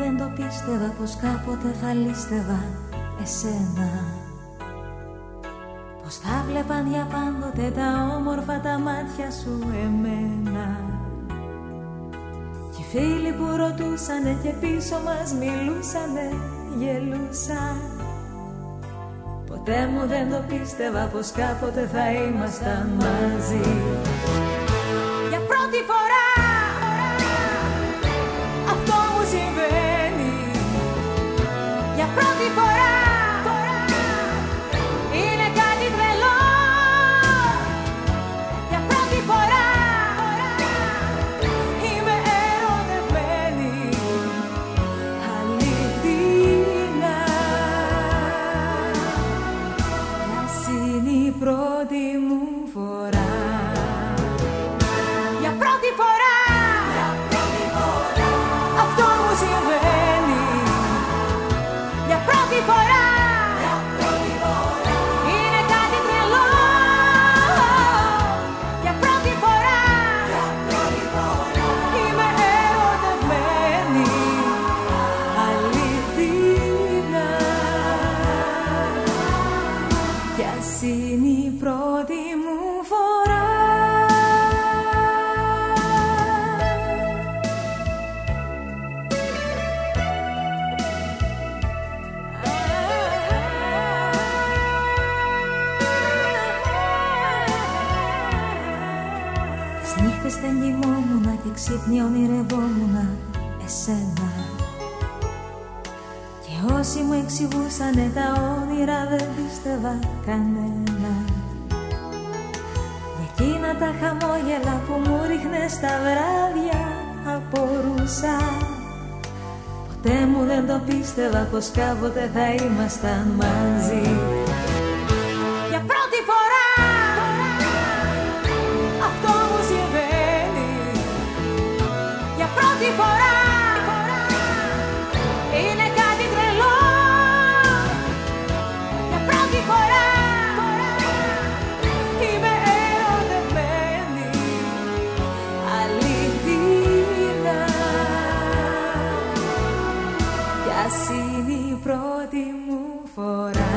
δεν το πίστευα πως κάποτε θα λύστευα εσένα. Πως θα βλέπαν για πάντοτε τα όμορφα τα μάτια σου εμένα. Και οι φίλοι που ρωτούσανε και πίσω μας μιλούσανε γελούσαν. Ποτέ μου δεν το πίστευα πως κάποτε θα ήμασταν μαζί πρώτη φορά. Είναι κάτι τρελό. Για πρώτη φορά. Είμαι ερωτευμένη. Αληθινά. Κι ας είναι η πρώτη μου φορά Τις νύχτες δεν κοιμόμουνα και ξύπνη ονειρευόμουνα εσένα. Και όσοι μου εξηγούσανε τα όνειρα δεν πίστευα κανένα. Για εκείνα τα χαμόγελα που μου ρίχνες τα βράδια απορούσα. Ποτέ μου δεν το πίστευα πως κάποτε θα ήμασταν μαζί Κι ας είναι η πρώτη μου φορά